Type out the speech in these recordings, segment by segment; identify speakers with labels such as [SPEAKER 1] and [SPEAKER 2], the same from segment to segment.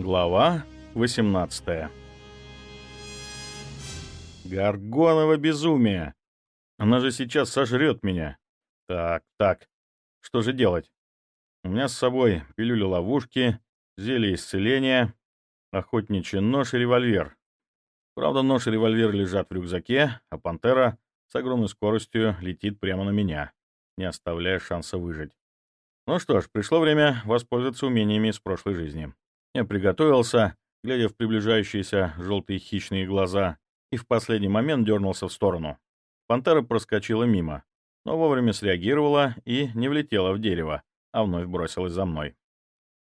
[SPEAKER 1] Глава 18 Гаргоново безумие! Она же сейчас сожрет меня. Так, так, что же делать? У меня с собой пилюли ловушки, зелье исцеления, охотничий нож и револьвер. Правда, нож и револьвер лежат в рюкзаке, а пантера с огромной скоростью летит прямо на меня, не оставляя шанса выжить. Ну что ж, пришло время воспользоваться умениями из прошлой жизни. Я приготовился, глядя в приближающиеся желтые хищные глаза, и в последний момент дернулся в сторону. Пантера проскочила мимо, но вовремя среагировала и не влетела в дерево, а вновь бросилась за мной.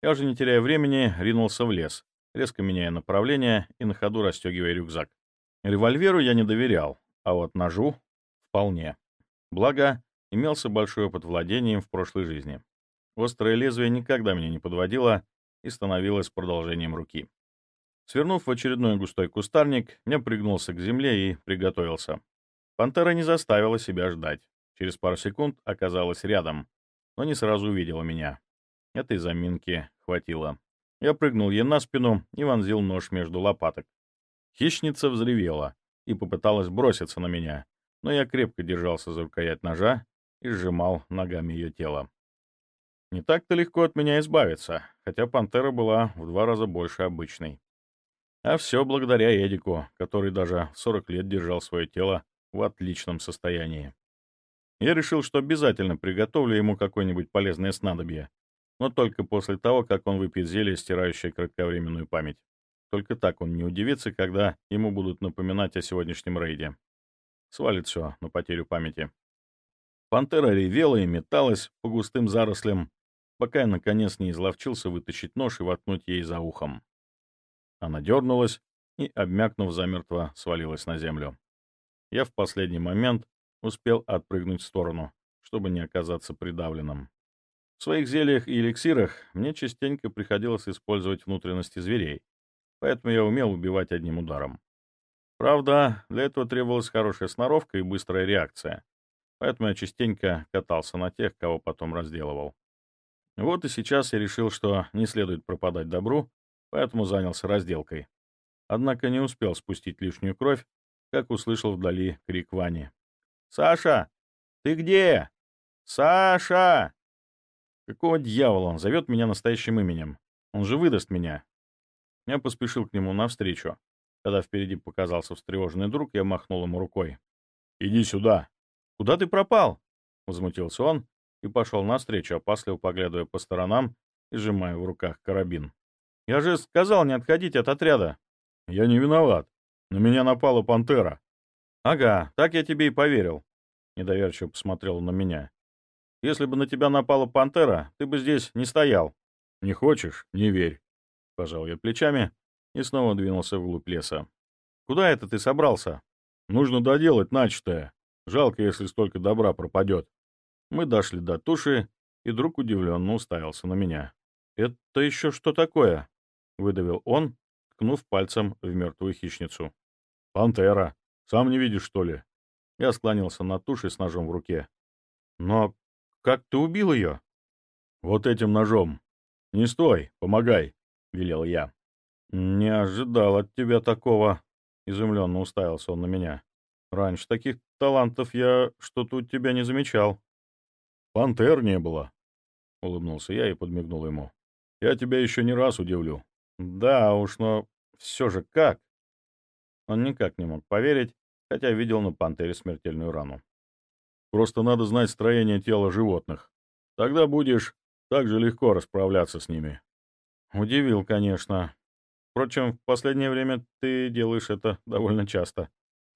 [SPEAKER 1] Я уже не теряя времени, ринулся в лес, резко меняя направление и на ходу расстегивая рюкзак. Револьверу я не доверял, а вот ножу — вполне. Благо, имелся большой опыт владения им в прошлой жизни. Острое лезвие никогда меня не подводило и становилось продолжением руки. Свернув в очередной густой кустарник, я пригнулся к земле и приготовился. Пантера не заставила себя ждать. Через пару секунд оказалась рядом, но не сразу увидела меня. Этой заминки хватило. Я прыгнул ей на спину и вонзил нож между лопаток. Хищница взревела и попыталась броситься на меня, но я крепко держался за рукоять ножа и сжимал ногами ее тело. Не так-то легко от меня избавиться, хотя пантера была в два раза больше обычной. А все благодаря Эдику, который даже 40 лет держал свое тело в отличном состоянии. Я решил, что обязательно приготовлю ему какое-нибудь полезное снадобье, но только после того, как он выпьет зелье, стирающее кратковременную память. Только так он не удивится, когда ему будут напоминать о сегодняшнем рейде. Свалит все на потерю памяти. Пантера ревела и металась по густым зарослям, пока я, наконец, не изловчился вытащить нож и воткнуть ей за ухом. Она дернулась и, обмякнув замертво, свалилась на землю. Я в последний момент успел отпрыгнуть в сторону, чтобы не оказаться придавленным. В своих зельях и эликсирах мне частенько приходилось использовать внутренности зверей, поэтому я умел убивать одним ударом. Правда, для этого требовалась хорошая сноровка и быстрая реакция, поэтому я частенько катался на тех, кого потом разделывал. Вот и сейчас я решил, что не следует пропадать добру, поэтому занялся разделкой. Однако не успел спустить лишнюю кровь, как услышал вдали крик Вани. «Саша! Ты где? Саша!» Какого дьявола он зовет меня настоящим именем? Он же выдаст меня. Я поспешил к нему навстречу. Когда впереди показался встревоженный друг, я махнул ему рукой. «Иди сюда!» «Куда ты пропал?» — возмутился он и пошел навстречу, опасливо поглядывая по сторонам и сжимая в руках карабин. Я же сказал не отходить от отряда. Я не виноват. На меня напала пантера. Ага, так я тебе и поверил. Недоверчиво посмотрел на меня. Если бы на тебя напала пантера, ты бы здесь не стоял. Не хочешь — не верь. Пожал я плечами и снова двинулся вглубь леса. Куда это ты собрался? Нужно доделать начатое. Жалко, если столько добра пропадет. Мы дошли до туши, и друг удивленно уставился на меня. «Это еще что такое?» — выдавил он, ткнув пальцем в мертвую хищницу. «Пантера. Сам не видишь, что ли?» Я склонился над тушей с ножом в руке. «Но как ты убил ее?» «Вот этим ножом. Не стой, помогай», — велел я. «Не ожидал от тебя такого», — изумленно уставился он на меня. «Раньше таких талантов я что-то у тебя не замечал». «Пантер не было», — улыбнулся я и подмигнул ему. «Я тебя еще не раз удивлю. Да уж, но все же как? Он никак не мог поверить, хотя видел на пантере смертельную рану. Просто надо знать строение тела животных. Тогда будешь так же легко расправляться с ними. Удивил, конечно. Впрочем, в последнее время ты делаешь это довольно часто.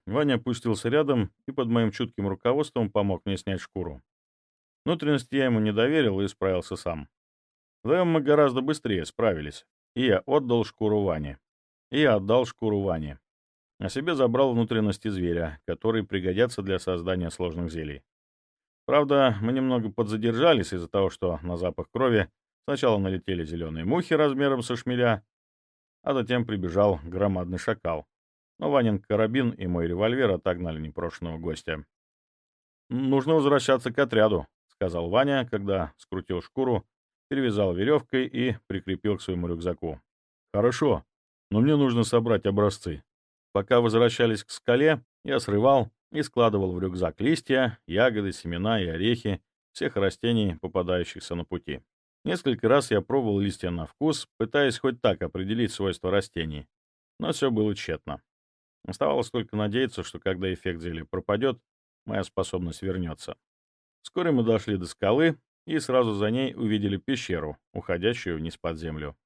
[SPEAKER 1] Ваня опустился рядом и под моим чутким руководством помог мне снять шкуру. Внутренность я ему не доверил и справился сам. Вдвоем мы гораздо быстрее справились и я отдал шкуру Ване. И я отдал шкуру Ване. А себе забрал внутренности зверя, которые пригодятся для создания сложных зелий. Правда, мы немного подзадержались из-за того, что на запах крови сначала налетели зеленые мухи размером со шмеля, а затем прибежал громадный шакал. Но Ванин карабин и мой револьвер отогнали непрошенного гостя. «Нужно возвращаться к отряду», — сказал Ваня, когда скрутил шкуру перевязал веревкой и прикрепил к своему рюкзаку. Хорошо, но мне нужно собрать образцы. Пока возвращались к скале, я срывал и складывал в рюкзак листья, ягоды, семена и орехи всех растений, попадающихся на пути. Несколько раз я пробовал листья на вкус, пытаясь хоть так определить свойства растений, но все было тщетно. Оставалось только надеяться, что когда эффект зелья пропадет, моя способность вернется. Вскоре мы дошли до скалы и сразу за ней увидели пещеру, уходящую вниз под землю.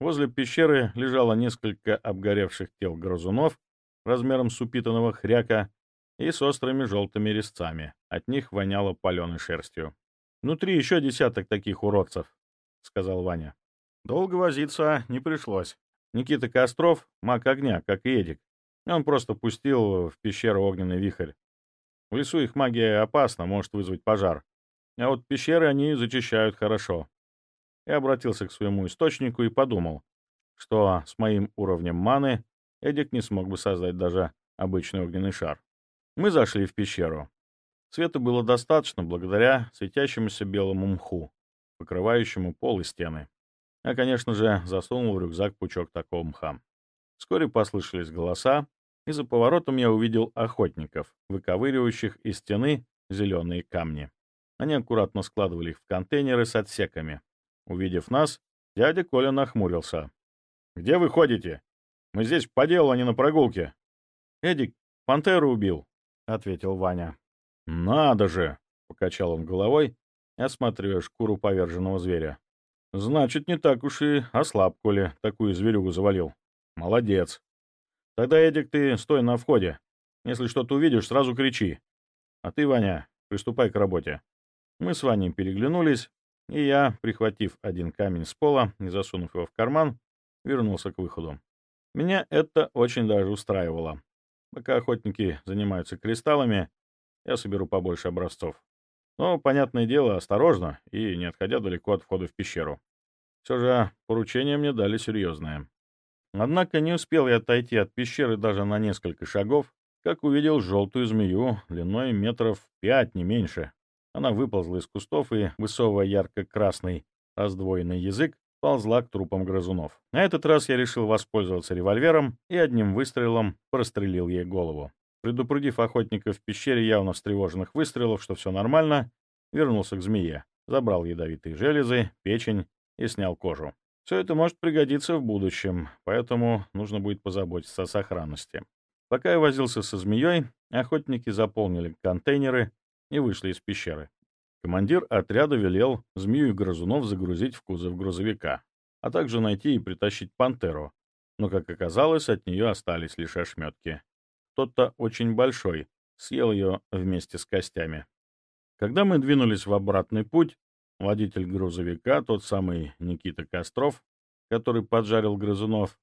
[SPEAKER 1] Возле пещеры лежало несколько обгоревших тел грызунов размером с упитанного хряка и с острыми желтыми резцами. От них воняло паленой шерстью. «Внутри еще десяток таких уродцев», — сказал Ваня. Долго возиться не пришлось. Никита Костров — маг огня, как и Эдик. Он просто пустил в пещеру огненный вихрь. В лесу их магия опасна, может вызвать пожар. А вот пещеры они зачищают хорошо. Я обратился к своему источнику и подумал, что с моим уровнем маны Эдик не смог бы создать даже обычный огненный шар. Мы зашли в пещеру. Света было достаточно благодаря светящемуся белому мху, покрывающему пол и стены. Я, конечно же, засунул в рюкзак пучок такого мха. Вскоре послышались голоса, и за поворотом я увидел охотников, выковыривающих из стены зеленые камни. Они аккуратно складывали их в контейнеры с отсеками. Увидев нас, дядя Коля нахмурился. «Где вы ходите? Мы здесь по делу, а не на прогулке». «Эдик пантеру убил», — ответил Ваня. «Надо же!» — покачал он головой, осматривая шкуру поверженного зверя. «Значит, не так уж и ослаб, коли такую зверюгу завалил. Молодец. Тогда, Эдик, ты стой на входе. Если что-то увидишь, сразу кричи. А ты, Ваня, приступай к работе». Мы с Ваней переглянулись, и я, прихватив один камень с пола и засунув его в карман, вернулся к выходу. Меня это очень даже устраивало. Пока охотники занимаются кристаллами, я соберу побольше образцов. Но, понятное дело, осторожно и не отходя далеко от входа в пещеру. Все же поручение мне дали серьезное. Однако не успел я отойти от пещеры даже на несколько шагов, как увидел желтую змею длиной метров пять, не меньше. Она выползла из кустов и, высовывая ярко-красный раздвоенный язык, ползла к трупам грызунов. На этот раз я решил воспользоваться револьвером и одним выстрелом прострелил ей голову. Предупредив охотников в пещере явно встревоженных выстрелов, что все нормально, вернулся к змее, забрал ядовитые железы, печень и снял кожу. Все это может пригодиться в будущем, поэтому нужно будет позаботиться о сохранности. Пока я возился со змеей, охотники заполнили контейнеры и вышли из пещеры. Командир отряда велел змею и грызунов загрузить в кузов грузовика, а также найти и притащить пантеру, но, как оказалось, от нее остались лишь ошметки. Кто-то очень большой съел ее вместе с костями. Когда мы двинулись в обратный путь, водитель грузовика, тот самый Никита Костров, который поджарил грызунов,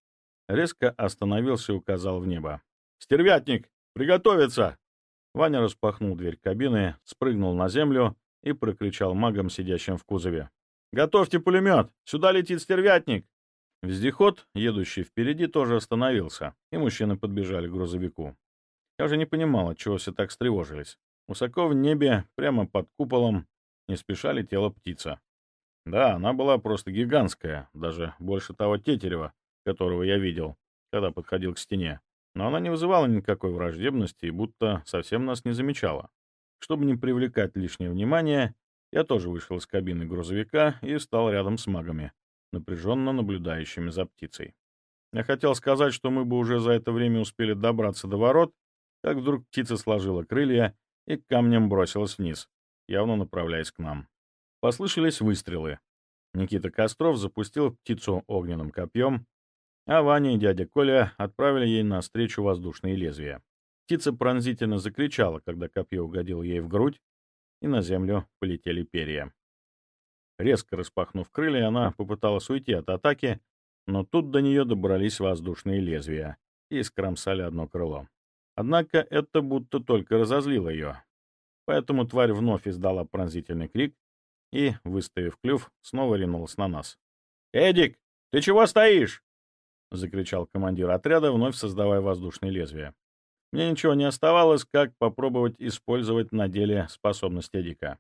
[SPEAKER 1] резко остановился и указал в небо. «Стервятник! Приготовиться!» Ваня распахнул дверь кабины, спрыгнул на землю и прокричал магам, сидящим в кузове. «Готовьте пулемет! Сюда летит стервятник!» Вездеход, едущий впереди, тоже остановился, и мужчины подбежали к грузовику. Я же не понимал, отчего все так встревожились. Высоко в небе, прямо под куполом, не спеша летела птица. Да, она была просто гигантская, даже больше того тетерева, которого я видел, когда подходил к стене. Но она не вызывала никакой враждебности и будто совсем нас не замечала. Чтобы не привлекать лишнее внимание, я тоже вышел из кабины грузовика и встал рядом с магами, напряженно наблюдающими за птицей. Я хотел сказать, что мы бы уже за это время успели добраться до ворот, как вдруг птица сложила крылья и камнем бросилась вниз, явно направляясь к нам. Послышались выстрелы. Никита Костров запустил птицу огненным копьем, а Ваня и дядя Коля отправили ей навстречу воздушные лезвия. Птица пронзительно закричала, когда копье угодило ей в грудь, и на землю полетели перья. Резко распахнув крылья, она попыталась уйти от атаки, но тут до нее добрались воздушные лезвия и скромсали одно крыло. Однако это будто только разозлило ее. Поэтому тварь вновь издала пронзительный крик и, выставив клюв, снова ринулась на нас. «Эдик, ты чего стоишь?» — закричал командир отряда, вновь создавая воздушные лезвия. Мне ничего не оставалось, как попробовать использовать на деле способность Эдика.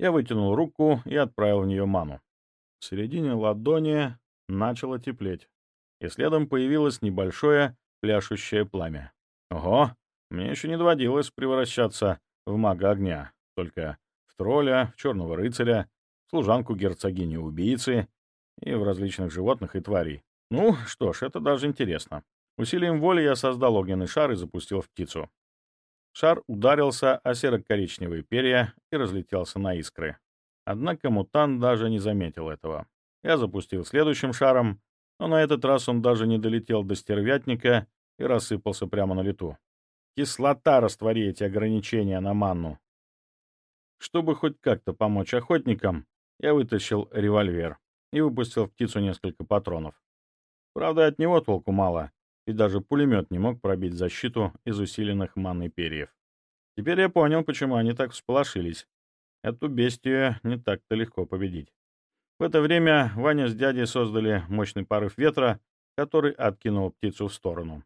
[SPEAKER 1] Я вытянул руку и отправил в нее ману. В середине ладони начало теплеть. и следом появилось небольшое пляшущее пламя. Ого, мне еще не доводилось превращаться в мага огня, только в тролля, в черного рыцаря, служанку герцогини-убийцы и в различных животных и тварей. Ну, что ж, это даже интересно. Усилием воли я создал огненный шар и запустил в птицу. Шар ударился о серо-коричневые перья и разлетелся на искры. Однако мутант даже не заметил этого. Я запустил следующим шаром, но на этот раз он даже не долетел до стервятника и рассыпался прямо на лету. Кислота раствори эти ограничения на манну. Чтобы хоть как-то помочь охотникам, я вытащил револьвер и выпустил в птицу несколько патронов. Правда, от него толку мало, и даже пулемет не мог пробить защиту из усиленных манной перьев. Теперь я понял, почему они так всполошились. Эту бестию не так-то легко победить. В это время Ваня с дядей создали мощный порыв ветра, который откинул птицу в сторону.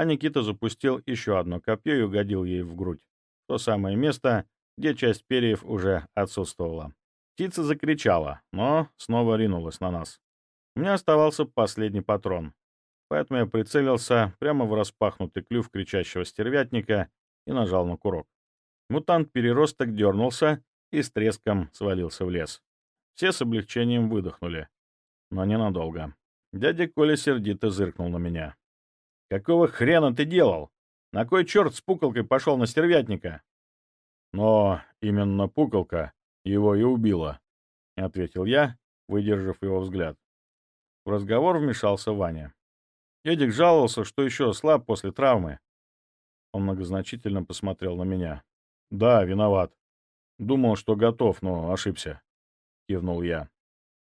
[SPEAKER 1] А Никита запустил еще одно копье и угодил ей в грудь. То самое место, где часть перьев уже отсутствовала. Птица закричала, но снова ринулась на нас. У меня оставался последний патрон, поэтому я прицелился прямо в распахнутый клюв кричащего стервятника и нажал на курок. Мутант-переросток дернулся и с треском свалился в лес. Все с облегчением выдохнули, но ненадолго. Дядя Коля сердито зыркнул на меня. «Какого хрена ты делал? На кой черт с пуколкой пошел на стервятника?» «Но именно пуколка его и убила», — ответил я, выдержав его взгляд. В разговор вмешался Ваня. Эдик жаловался, что еще слаб после травмы. Он многозначительно посмотрел на меня. «Да, виноват. Думал, что готов, но ошибся», — кивнул я.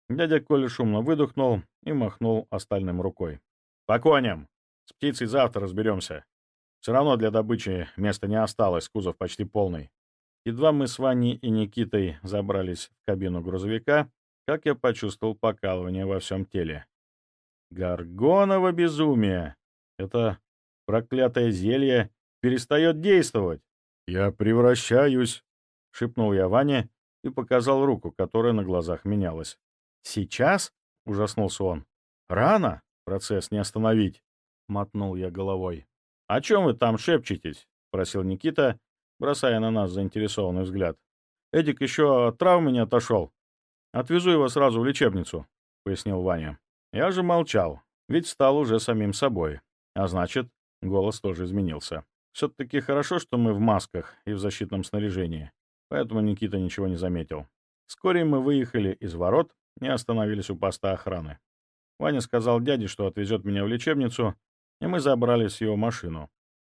[SPEAKER 1] Дядя Коля шумно выдохнул и махнул остальным рукой. «По коням! С птицей завтра разберемся. Все равно для добычи места не осталось, кузов почти полный». Едва мы с Ваней и Никитой забрались в кабину грузовика, как я почувствовал покалывание во всем теле. Гаргоново безумие! Это проклятое зелье перестает действовать. «Я превращаюсь», — шепнул я Ване и показал руку, которая на глазах менялась. «Сейчас?» — ужаснулся он. «Рано? Процесс не остановить», — мотнул я головой. «О чем вы там шепчетесь?» — просил Никита, бросая на нас заинтересованный взгляд. «Эдик еще от травмы не отошел. «Отвезу его сразу в лечебницу», — пояснил Ваня. Я же молчал, ведь стал уже самим собой. А значит, голос тоже изменился. Все-таки хорошо, что мы в масках и в защитном снаряжении, поэтому Никита ничего не заметил. Вскоре мы выехали из ворот и остановились у поста охраны. Ваня сказал дяде, что отвезет меня в лечебницу, и мы забрались в его машину,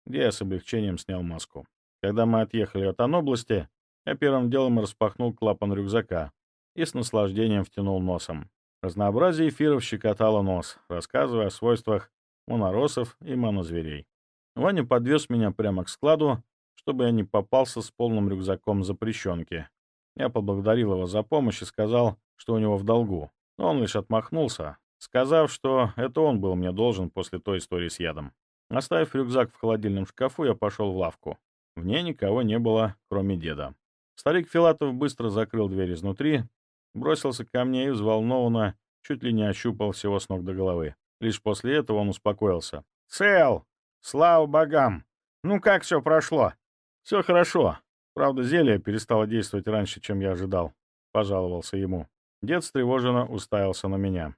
[SPEAKER 1] где я с облегчением снял маску. Когда мы отъехали от Анобласти, я первым делом распахнул клапан рюкзака, и с наслаждением втянул носом. Разнообразие эфиров щекотало нос, рассказывая о свойствах моноросов и монозверей. Ваня подвез меня прямо к складу, чтобы я не попался с полным рюкзаком запрещенки. Я поблагодарил его за помощь и сказал, что у него в долгу, но он лишь отмахнулся, сказав, что это он был мне должен после той истории с ядом. Оставив рюкзак в холодильном шкафу, я пошел в лавку. В ней никого не было, кроме деда. Старик Филатов быстро закрыл дверь изнутри, бросился ко мне и взволнованно чуть ли не ощупал всего с ног до головы. Лишь после этого он успокоился. «Цел! Слава богам! Ну как все прошло?» «Все хорошо. Правда, зелье перестало действовать раньше, чем я ожидал», — пожаловался ему. Дед встревоженно уставился на меня.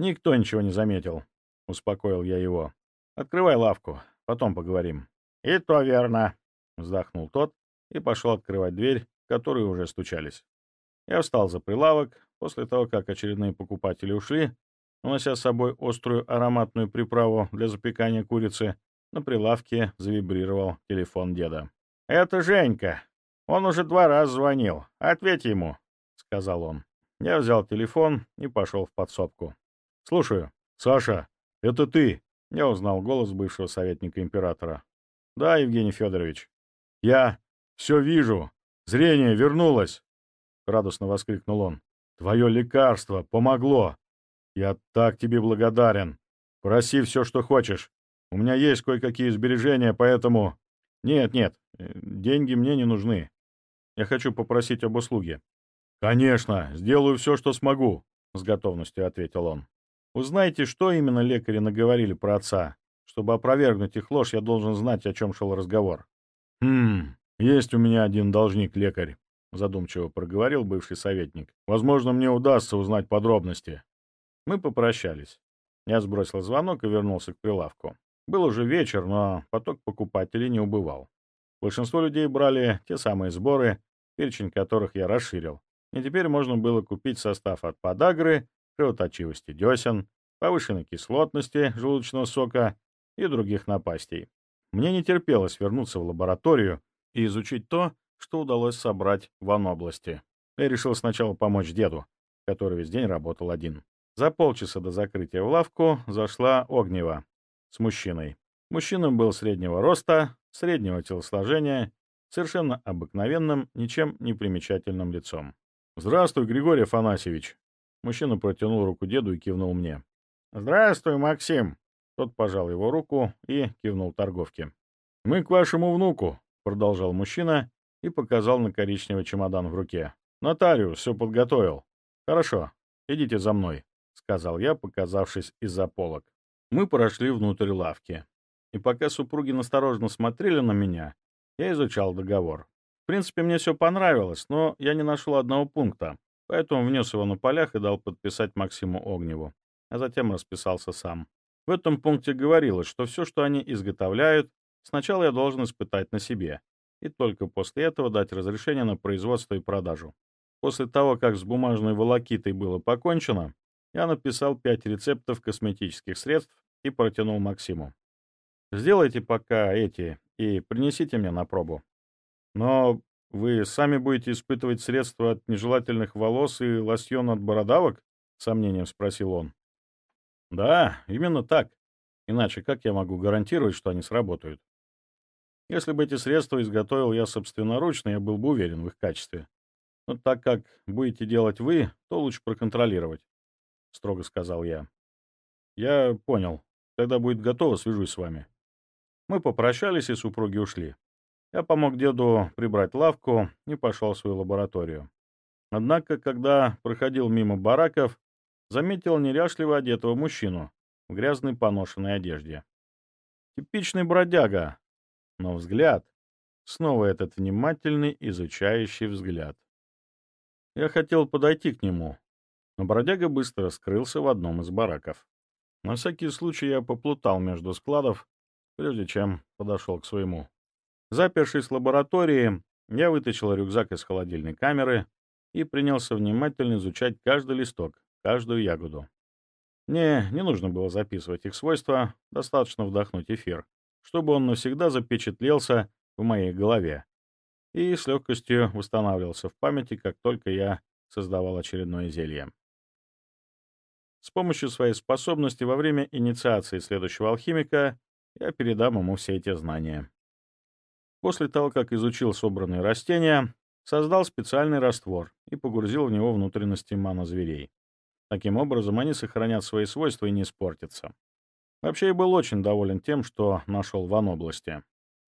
[SPEAKER 1] «Никто ничего не заметил», — успокоил я его. «Открывай лавку, потом поговорим». «И то верно», — вздохнул тот и пошел открывать дверь, в которую уже стучались. Я встал за прилавок после того, как очередные покупатели ушли, унося с собой острую ароматную приправу для запекания курицы. На прилавке завибрировал телефон деда. «Это Женька. Он уже два раза звонил. Ответь ему», — сказал он. Я взял телефон и пошел в подсобку. «Слушаю. Саша, это ты?» Я узнал голос бывшего советника императора. «Да, Евгений Федорович. Я все вижу. Зрение вернулось. — радостно воскликнул он. «Твое лекарство помогло! Я так тебе благодарен! Проси все, что хочешь. У меня есть кое-какие сбережения, поэтому...» «Нет, нет, э, деньги мне не нужны. Я хочу попросить об услуге». «Конечно, сделаю все, что смогу», — с готовностью ответил он. Узнайте, что именно лекари наговорили про отца. Чтобы опровергнуть их ложь, я должен знать, о чем шел разговор. «Хм, есть у меня один должник-лекарь», — задумчиво проговорил бывший советник. «Возможно, мне удастся узнать подробности». Мы попрощались. Я сбросил звонок и вернулся к прилавку. Был уже вечер, но поток покупателей не убывал. Большинство людей брали те самые сборы, перечень которых я расширил. И теперь можно было купить состав от подагры, кровоточивости десен, повышенной кислотности желудочного сока и других напастей. Мне не терпелось вернуться в лабораторию и изучить то, что удалось собрать в области. Я решил сначала помочь деду, который весь день работал один. За полчаса до закрытия в лавку зашла Огнева с мужчиной. Мужчина был среднего роста, среднего телосложения, совершенно обыкновенным, ничем не примечательным лицом. «Здравствуй, Григорий Афанасьевич!» Мужчина протянул руку деду и кивнул мне. «Здравствуй, Максим!» Тот пожал его руку и кивнул торговке. «Мы к вашему внуку», — продолжал мужчина и показал на коричневый чемодан в руке. «Нотариус все подготовил. Хорошо, идите за мной», — сказал я, показавшись из-за полок. Мы прошли внутрь лавки. И пока супруги настороженно смотрели на меня, я изучал договор. В принципе, мне все понравилось, но я не нашел одного пункта, поэтому внес его на полях и дал подписать Максиму Огневу, а затем расписался сам. В этом пункте говорилось, что все, что они изготовляют, сначала я должен испытать на себе, и только после этого дать разрешение на производство и продажу. После того, как с бумажной волокитой было покончено, я написал пять рецептов косметических средств и протянул Максиму. «Сделайте пока эти и принесите мне на пробу. Но вы сами будете испытывать средства от нежелательных волос и лосьон от бородавок?» — сомнением спросил он. «Да, именно так. Иначе как я могу гарантировать, что они сработают? Если бы эти средства изготовил я собственноручно, я был бы уверен в их качестве. Но так как будете делать вы, то лучше проконтролировать», — строго сказал я. «Я понял. Когда будет готово, свяжусь с вами». Мы попрощались, и супруги ушли. Я помог деду прибрать лавку и пошел в свою лабораторию. Однако, когда проходил мимо бараков, заметил неряшливо одетого мужчину в грязной поношенной одежде. Типичный бродяга, но взгляд, снова этот внимательный, изучающий взгляд. Я хотел подойти к нему, но бродяга быстро скрылся в одном из бараков. На всякий случай я поплутал между складов, прежде чем подошел к своему. Запершись в лаборатории, я вытащил рюкзак из холодильной камеры и принялся внимательно изучать каждый листок, каждую ягоду. Мне не нужно было записывать их свойства, достаточно вдохнуть эфир, чтобы он навсегда запечатлелся в моей голове и с легкостью восстанавливался в памяти, как только я создавал очередное зелье. С помощью своей способности во время инициации следующего алхимика я передам ему все эти знания. После того, как изучил собранные растения, создал специальный раствор и погрузил в него внутренности мана-зверей. Таким образом, они сохранят свои свойства и не испортятся. Вообще, я был очень доволен тем, что нашел в области.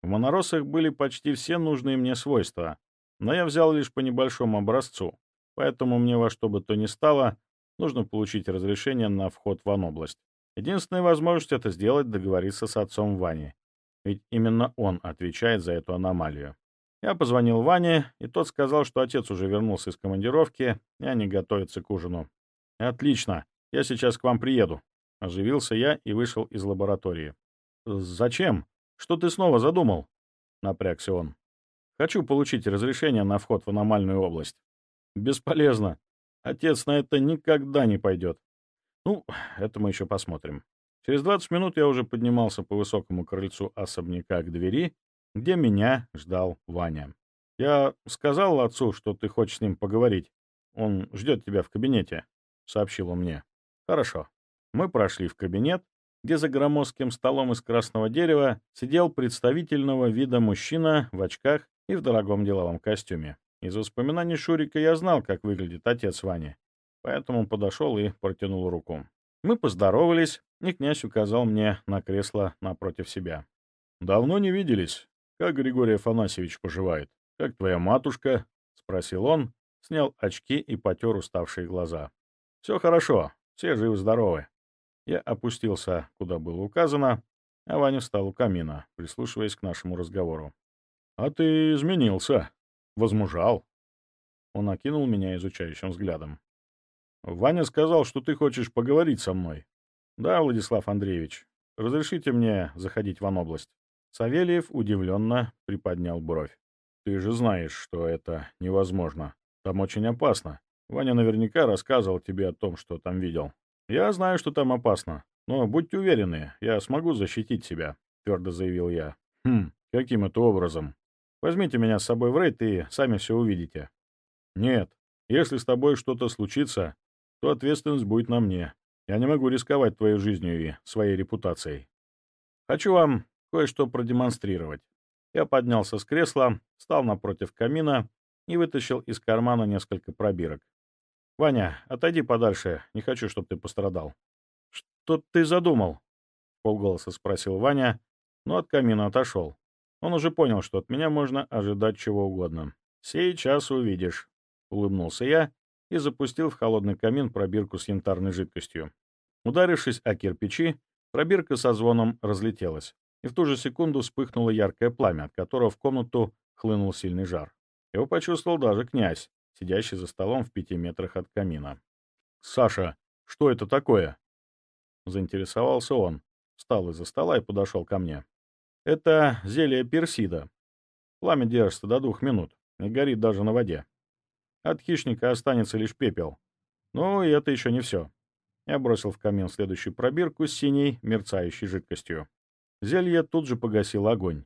[SPEAKER 1] В моноросах были почти все нужные мне свойства, но я взял лишь по небольшому образцу, поэтому мне во что бы то ни стало нужно получить разрешение на вход в область. Единственная возможность это сделать — договориться с отцом Вани, ведь именно он отвечает за эту аномалию. Я позвонил Ване, и тот сказал, что отец уже вернулся из командировки, и они готовятся к ужину. «Отлично, я сейчас к вам приеду», — оживился я и вышел из лаборатории. «Зачем? Что ты снова задумал?» — напрягся он. «Хочу получить разрешение на вход в аномальную область». «Бесполезно. Отец на это никогда не пойдет. Ну, это мы еще посмотрим. Через 20 минут я уже поднимался по высокому крыльцу особняка к двери, где меня ждал Ваня. «Я сказал отцу, что ты хочешь с ним поговорить. Он ждет тебя в кабинете», — сообщил он мне. «Хорошо». Мы прошли в кабинет, где за громоздким столом из красного дерева сидел представительного вида мужчина в очках и в дорогом деловом костюме. Из воспоминаний Шурика я знал, как выглядит отец Вани, поэтому подошел и протянул руку. Мы поздоровались, и князь указал мне на кресло напротив себя. «Давно не виделись. Как Григорий Афанасьевич поживает? Как твоя матушка?» — спросил он, снял очки и потер уставшие глаза. «Все хорошо, все живы-здоровы», Я опустился, куда было указано, а Ваня встал у камина, прислушиваясь к нашему разговору. «А ты изменился. Возмужал». Он окинул меня изучающим взглядом. «Ваня сказал, что ты хочешь поговорить со мной». «Да, Владислав Андреевич. Разрешите мне заходить в область?» Савельев удивленно приподнял бровь. «Ты же знаешь, что это невозможно. Там очень опасно. Ваня наверняка рассказывал тебе о том, что там видел. Я знаю, что там опасно. Но будьте уверены, я смогу защитить себя», — твердо заявил я. «Хм, каким это образом? Возьмите меня с собой в рейд и сами все увидите». «Нет, если с тобой что-то случится, то ответственность будет на мне. Я не могу рисковать твоей жизнью и своей репутацией. Хочу вам кое-что продемонстрировать. Я поднялся с кресла, встал напротив камина и вытащил из кармана несколько пробирок. «Ваня, отойди подальше, не хочу, чтобы ты пострадал». «Что ты задумал?» — полголоса спросил Ваня, но от камина отошел. Он уже понял, что от меня можно ожидать чего угодно. «Сейчас увидишь», — улыбнулся я и запустил в холодный камин пробирку с янтарной жидкостью. Ударившись о кирпичи, пробирка со звоном разлетелась, и в ту же секунду вспыхнуло яркое пламя, от которого в комнату хлынул сильный жар. Его почувствовал даже князь, сидящий за столом в пяти метрах от камина. «Саша, что это такое?» Заинтересовался он, встал из-за стола и подошел ко мне. «Это зелье персида. Пламя держится до двух минут, не горит даже на воде. От хищника останется лишь пепел. Но и это еще не все. Я бросил в камин следующую пробирку с синей, мерцающей жидкостью. Зелье тут же погасило огонь,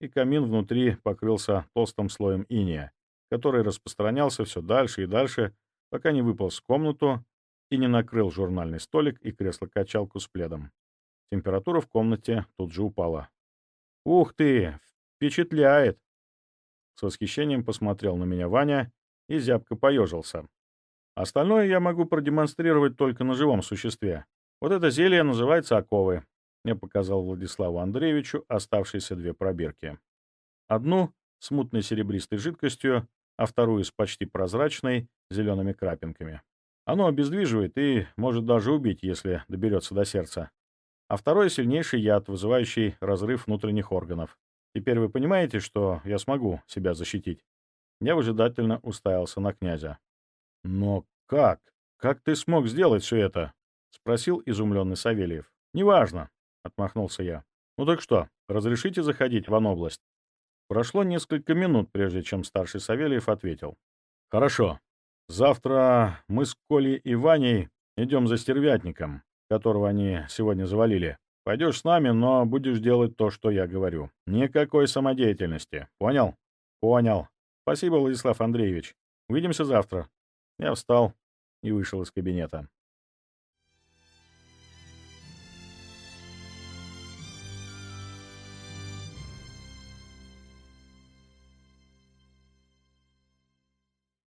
[SPEAKER 1] и камин внутри покрылся толстым слоем иния, который распространялся все дальше и дальше, пока не выпал в комнату и не накрыл журнальный столик и кресло-качалку с пледом. Температура в комнате тут же упала. «Ух ты! Впечатляет!» С восхищением посмотрел на меня Ваня и зябко поежился. Остальное я могу продемонстрировать только на живом существе. Вот это зелье называется оковы. Я показал Владиславу Андреевичу оставшиеся две пробирки. Одну с мутной серебристой жидкостью, а вторую с почти прозрачной зелеными крапинками. Оно обездвиживает и может даже убить, если доберется до сердца. А второй — сильнейший яд, вызывающий разрыв внутренних органов. Теперь вы понимаете, что я смогу себя защитить? Я выжидательно уставился на князя. «Но как? Как ты смог сделать все это?» — спросил изумленный Савельев. «Неважно», — отмахнулся я. «Ну так что, разрешите заходить в область?» Прошло несколько минут, прежде чем старший Савельев ответил. «Хорошо. Завтра мы с Колей и Ваней идем за стервятником, которого они сегодня завалили. Пойдешь с нами, но будешь делать то, что я говорю. Никакой самодеятельности. Понял? Понял. Спасибо, Владислав Андреевич. Увидимся завтра. Я встал и вышел из кабинета.